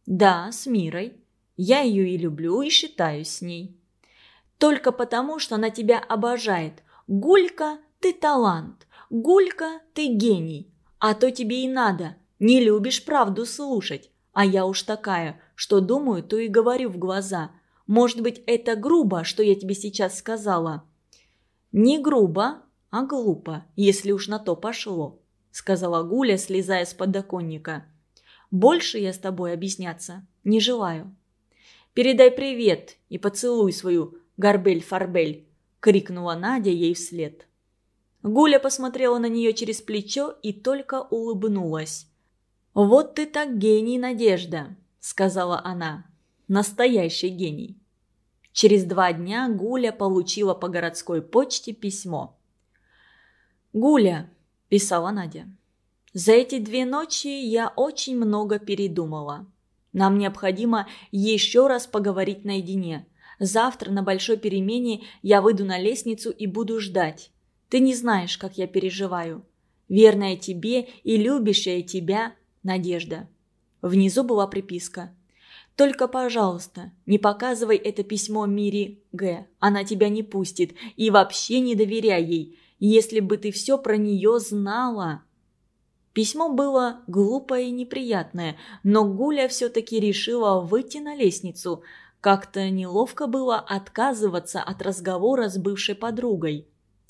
Да, с Мирой. Я ее и люблю, и считаюсь с ней. Только потому, что она тебя обожает. Гулька, ты талант. Гулька, ты гений. А то тебе и надо. Не любишь правду слушать. А я уж такая, что думаю, то и говорю в глаза. Может быть, это грубо, что я тебе сейчас сказала?» «Не грубо, а глупо, если уж на то пошло», — сказала Гуля, слезая с подоконника. «Больше я с тобой объясняться не желаю». Передай привет и поцелуй свою горбель-фарбель!» – крикнула Надя ей вслед. Гуля посмотрела на нее через плечо и только улыбнулась. «Вот ты так гений, Надежда!» – сказала она. «Настоящий гений!» Через два дня Гуля получила по городской почте письмо. «Гуля», – писала Надя, – «за эти две ночи я очень много передумала. Нам необходимо еще раз поговорить наедине. Завтра на большой перемене я выйду на лестницу и буду ждать. Ты не знаешь, как я переживаю. Верная тебе и любящая тебя Надежда. Внизу была приписка. «Только, пожалуйста, не показывай это письмо Мире Г. Она тебя не пустит. И вообще не доверяй ей. Если бы ты все про нее знала...» Письмо было глупое и неприятное, но Гуля все-таки решила выйти на лестницу. Как-то неловко было отказываться от разговора с бывшей подругой.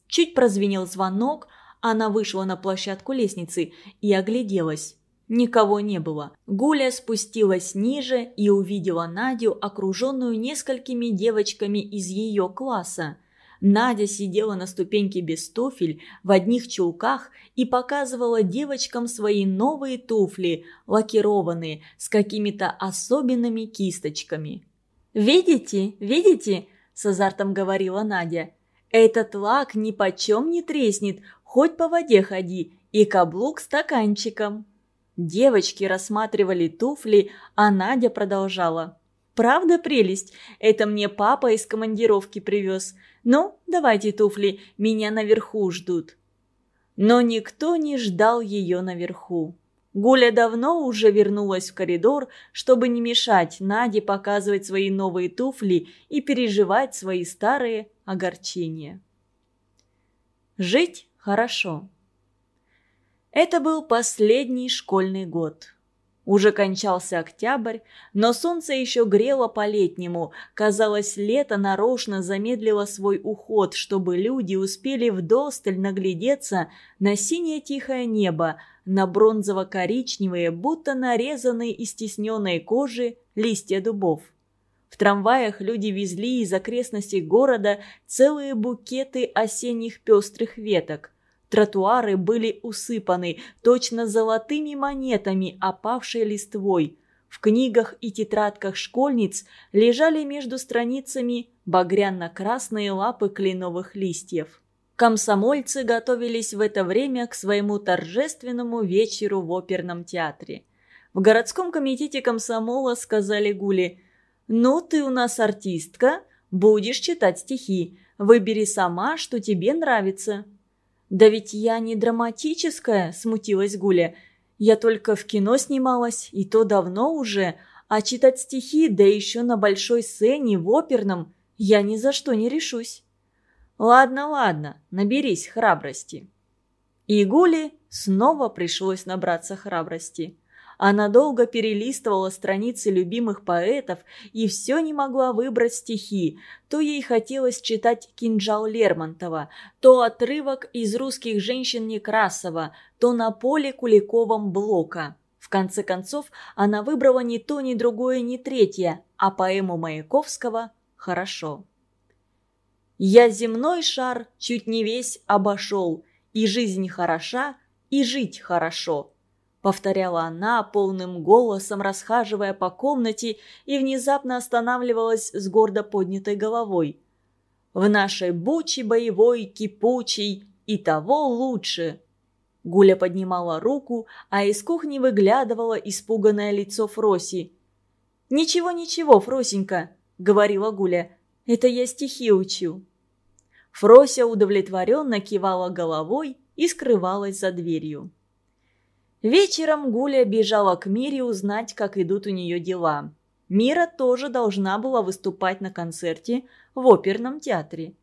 Чуть прозвенел звонок, она вышла на площадку лестницы и огляделась. Никого не было. Гуля спустилась ниже и увидела Надю, окруженную несколькими девочками из ее класса. Надя сидела на ступеньке без туфель, в одних чулках и показывала девочкам свои новые туфли, лакированные, с какими-то особенными кисточками. «Видите, видите?» – с азартом говорила Надя. «Этот лак ни почем не треснет, хоть по воде ходи, и каблук стаканчиком». Девочки рассматривали туфли, а Надя продолжала. «Правда прелесть? Это мне папа из командировки привез. Ну, давайте туфли, меня наверху ждут». Но никто не ждал ее наверху. Гуля давно уже вернулась в коридор, чтобы не мешать Наде показывать свои новые туфли и переживать свои старые огорчения. Жить хорошо. Это был последний школьный год. Уже кончался октябрь, но солнце еще грело по-летнему. Казалось, лето нарочно замедлило свой уход, чтобы люди успели вдосталь наглядеться на синее тихое небо, на бронзово-коричневые, будто нарезанные из стесненной кожи листья дубов. В трамваях люди везли из окрестностей города целые букеты осенних пестрых веток. Тротуары были усыпаны точно золотыми монетами, опавшей листвой. В книгах и тетрадках школьниц лежали между страницами багряно-красные лапы кленовых листьев. Комсомольцы готовились в это время к своему торжественному вечеру в оперном театре. В городском комитете комсомола сказали Гуле «Ну, ты у нас артистка, будешь читать стихи, выбери сама, что тебе нравится». «Да ведь я не драматическая», – смутилась Гуля. «Я только в кино снималась, и то давно уже, а читать стихи, да еще на большой сцене, в оперном, я ни за что не решусь». «Ладно, ладно, наберись храбрости». И Гуле снова пришлось набраться храбрости. Она долго перелистывала страницы любимых поэтов и все не могла выбрать стихи. То ей хотелось читать «Кинжал Лермонтова», то отрывок из «Русских женщин Некрасова», то на поле Куликовом Блока. В конце концов, она выбрала ни то, ни другое, ни третье, а поэму Маяковского «Хорошо». «Я земной шар чуть не весь обошел, и жизнь хороша, и жить хорошо», повторяла она полным голосом, расхаживая по комнате и внезапно останавливалась с гордо поднятой головой. «В нашей буче боевой, кипучей, и того лучше!» Гуля поднимала руку, а из кухни выглядывало испуганное лицо Фроси. «Ничего, ничего, Фросенька», — говорила Гуля, — «это я стихи учу». Фрося удовлетворенно кивала головой и скрывалась за дверью. Вечером Гуля бежала к Мире узнать, как идут у нее дела. Мира тоже должна была выступать на концерте в оперном театре.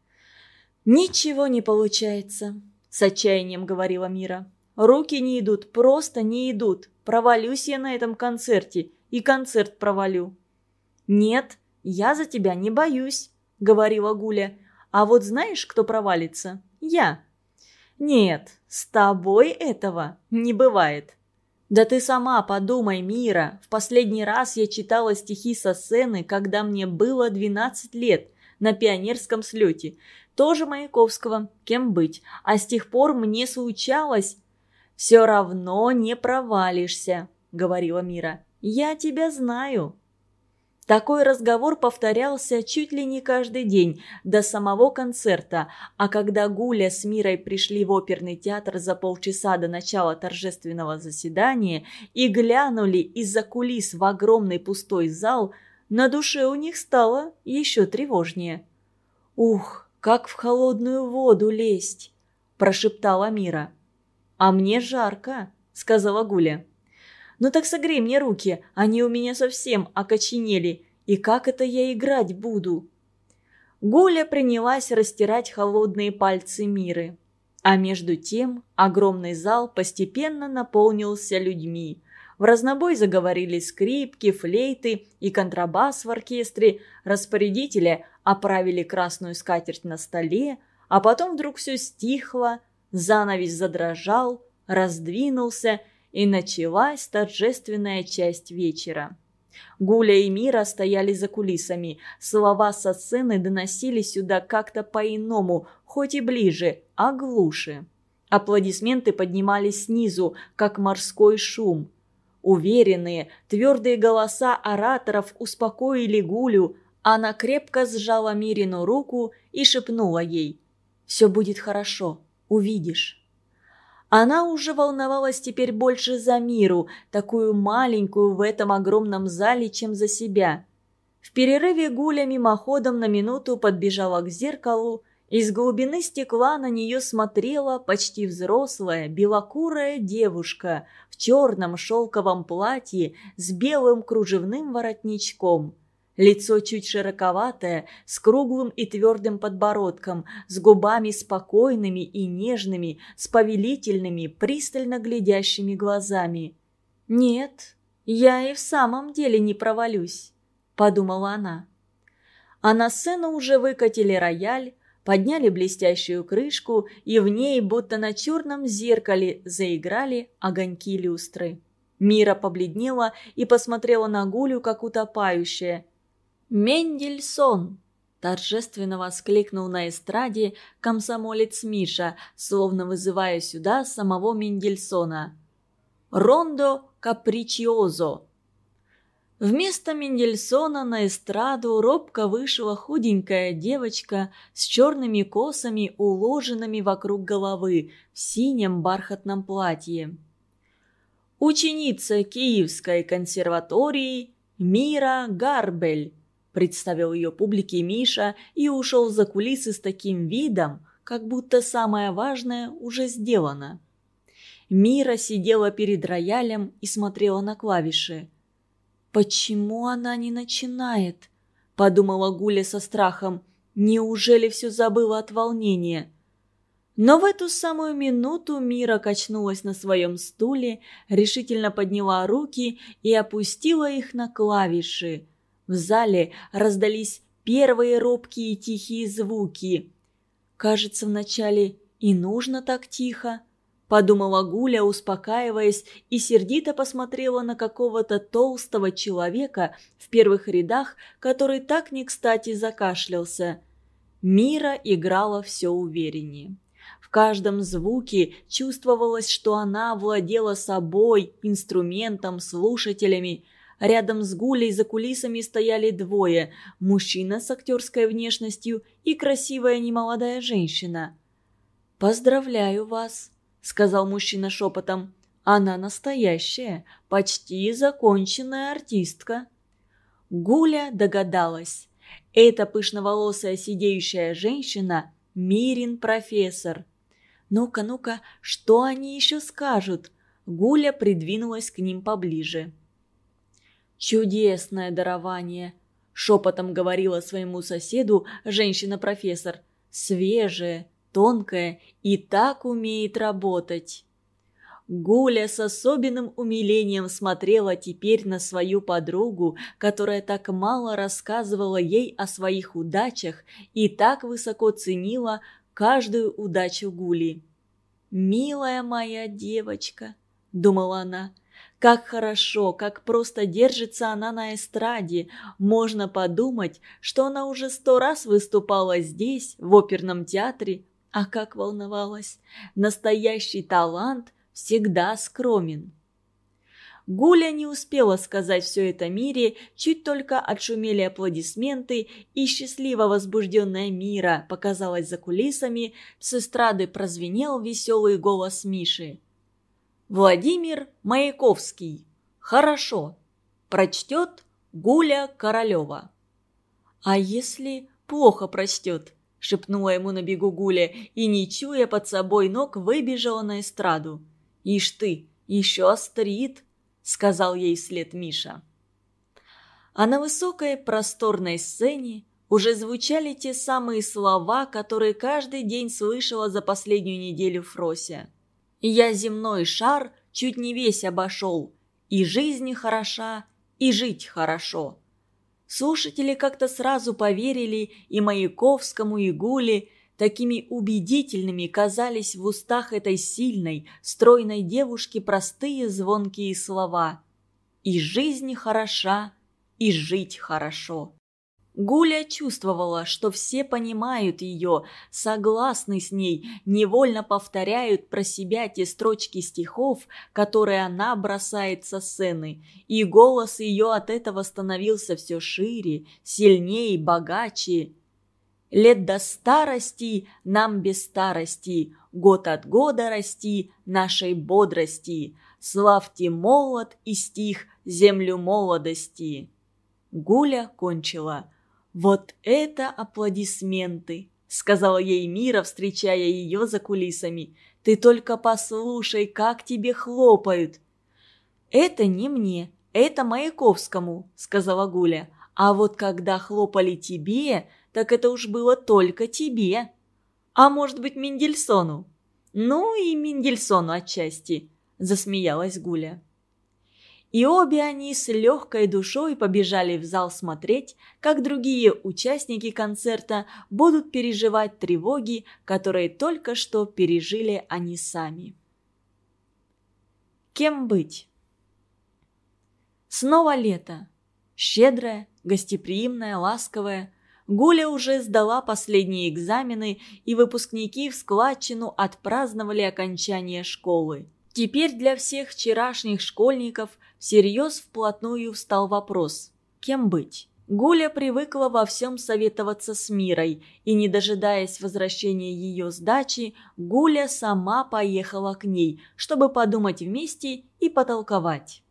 «Ничего не получается», – с отчаянием говорила Мира. «Руки не идут, просто не идут. Провалюсь я на этом концерте, и концерт провалю». «Нет, я за тебя не боюсь», – говорила Гуля. «А вот знаешь, кто провалится? Я». «Нет, с тобой этого не бывает». «Да ты сама подумай, Мира. В последний раз я читала стихи со сцены, когда мне было 12 лет, на пионерском слете. Тоже Маяковского, кем быть. А с тех пор мне случалось...» «Все равно не провалишься», — говорила Мира. «Я тебя знаю». Такой разговор повторялся чуть ли не каждый день, до самого концерта, а когда Гуля с Мирой пришли в оперный театр за полчаса до начала торжественного заседания и глянули из-за кулис в огромный пустой зал, на душе у них стало еще тревожнее. «Ух, как в холодную воду лезть!» – прошептала Мира. «А мне жарко», – сказала Гуля. Ну так согрей мне руки, они у меня совсем окоченели. И как это я играть буду?» Гуля принялась растирать холодные пальцы Миры. А между тем огромный зал постепенно наполнился людьми. В разнобой заговорили скрипки, флейты и контрабас в оркестре. Распорядители оправили красную скатерть на столе, а потом вдруг все стихло, занавес задрожал, раздвинулся, и началась торжественная часть вечера. Гуля и Мира стояли за кулисами. Слова со сцены доносились сюда как-то по-иному, хоть и ближе, а глуше. Аплодисменты поднимались снизу, как морской шум. Уверенные, твердые голоса ораторов успокоили Гулю. Она крепко сжала Мирину руку и шепнула ей. «Все будет хорошо, увидишь». Она уже волновалась теперь больше за Миру, такую маленькую в этом огромном зале, чем за себя. В перерыве Гуля мимоходом на минуту подбежала к зеркалу, из глубины стекла на нее смотрела почти взрослая, белокурая девушка в черном шелковом платье с белым кружевным воротничком – Лицо чуть широковатое, с круглым и твердым подбородком, с губами спокойными и нежными, с повелительными, пристально глядящими глазами. «Нет, я и в самом деле не провалюсь», — подумала она. А на сцену уже выкатили рояль, подняли блестящую крышку, и в ней, будто на черном зеркале, заиграли огоньки люстры. Мира побледнела и посмотрела на Гулю, как утопающая – «Мендельсон!» – торжественно воскликнул на эстраде комсомолец Миша, словно вызывая сюда самого Мендельсона. «Рондо капричиозо!» Вместо Мендельсона на эстраду робко вышла худенькая девочка с черными косами, уложенными вокруг головы, в синем бархатном платье. Ученица Киевской консерватории Мира Гарбель Представил ее публике Миша и ушел за кулисы с таким видом, как будто самое важное уже сделано. Мира сидела перед роялем и смотрела на клавиши. «Почему она не начинает?» – подумала Гуля со страхом. «Неужели все забыла от волнения?» Но в эту самую минуту Мира качнулась на своем стуле, решительно подняла руки и опустила их на клавиши – в зале раздались первые робкие тихие звуки. «Кажется, вначале и нужно так тихо», – подумала Гуля, успокаиваясь, и сердито посмотрела на какого-то толстого человека в первых рядах, который так не кстати закашлялся. Мира играла все увереннее. В каждом звуке чувствовалось, что она владела собой, инструментом, слушателями. Рядом с Гулей за кулисами стояли двое – мужчина с актерской внешностью и красивая немолодая женщина. «Поздравляю вас», – сказал мужчина шепотом. «Она настоящая, почти законченная артистка». Гуля догадалась. Эта пышноволосая сидеющая женщина – Мирин профессор. «Ну-ка, ну-ка, что они еще скажут?» Гуля придвинулась к ним поближе. «Чудесное дарование!» – шепотом говорила своему соседу женщина-профессор. «Свежее, тонкое и так умеет работать!» Гуля с особенным умилением смотрела теперь на свою подругу, которая так мало рассказывала ей о своих удачах и так высоко ценила каждую удачу Гули. «Милая моя девочка», — думала она, — как хорошо, как просто держится она на эстраде. Можно подумать, что она уже сто раз выступала здесь, в оперном театре. А как волновалась. Настоящий талант всегда скромен. Гуля не успела сказать все это Мире, чуть только отшумели аплодисменты, и счастливо возбужденная Мира показалась за кулисами, с эстрады прозвенел веселый голос Миши. Владимир Маяковский. Хорошо. Прочтет Гуля Королева. А если плохо прочтет? шепнула ему на бегу Гуля и, не чуя под собой ног, выбежала на эстраду. «Ишь ты, еще острит!» — сказал ей вслед Миша. А на высокой просторной сцене уже звучали те самые слова, которые каждый день слышала за последнюю неделю Фрося. «Я земной шар чуть не весь обошел, и жизнь хороша, и жить хорошо». Слушатели как-то сразу поверили и Маяковскому, и Гуле, такими убедительными казались в устах этой сильной, стройной девушки простые звонкие слова. «И жизнь хороша, и жить хорошо». Гуля чувствовала, что все понимают ее, согласны с ней, невольно повторяют про себя те строчки стихов, которые она бросает со сцены, и голос ее от этого становился все шире, сильнее, богаче. «Лет до старости нам без старости, год от года расти нашей бодрости, славьте молод и стих землю молодости». Гуля кончила. «Вот это аплодисменты!» — сказала ей Мира, встречая ее за кулисами. «Ты только послушай, как тебе хлопают!» «Это не мне, это Маяковскому», — сказала Гуля. «А вот когда хлопали тебе, так это уж было только тебе. А может быть, Мендельсону?» «Ну и Мендельсону отчасти», — засмеялась Гуля. И обе они с легкой душой побежали в зал смотреть, как другие участники концерта будут переживать тревоги, которые только что пережили они сами. Кем быть? Снова лето. Щедрое, гостеприимное, ласковое. Гуля уже сдала последние экзамены, и выпускники в складчину отпраздновали окончание школы. Теперь для всех вчерашних школьников всерьез вплотную встал вопрос – кем быть? Гуля привыкла во всем советоваться с Мирой, и, не дожидаясь возвращения ее сдачи, Гуля сама поехала к ней, чтобы подумать вместе и потолковать.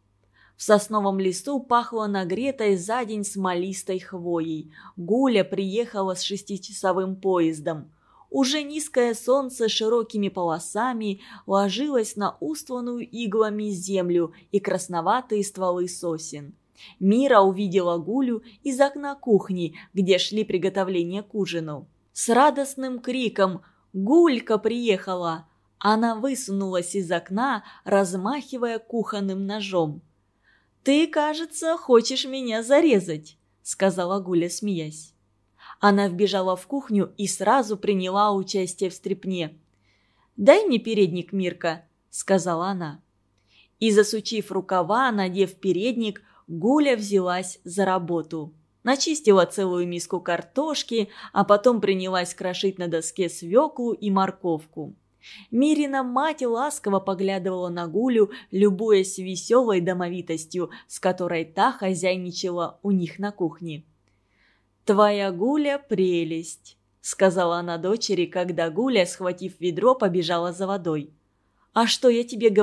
В сосновом лесу пахло нагретой за день смолистой хвоей. Гуля приехала с шестичасовым поездом. Уже низкое солнце широкими полосами ложилось на устланную иглами землю и красноватые стволы сосен. Мира увидела Гулю из окна кухни, где шли приготовления к ужину. С радостным криком «Гулька приехала!» Она высунулась из окна, размахивая кухонным ножом. «Ты, кажется, хочешь меня зарезать», — сказала Гуля, смеясь. Она вбежала в кухню и сразу приняла участие в стрепне. «Дай мне передник, Мирка», — сказала она. И, засучив рукава, надев передник, Гуля взялась за работу. Начистила целую миску картошки, а потом принялась крошить на доске свеклу и морковку. Мирина мать ласково поглядывала на Гулю, любуясь веселой домовитостью, с которой та хозяйничала у них на кухне. «Твоя Гуля – прелесть», – сказала она дочери, когда Гуля, схватив ведро, побежала за водой. «А что я тебе говорю?»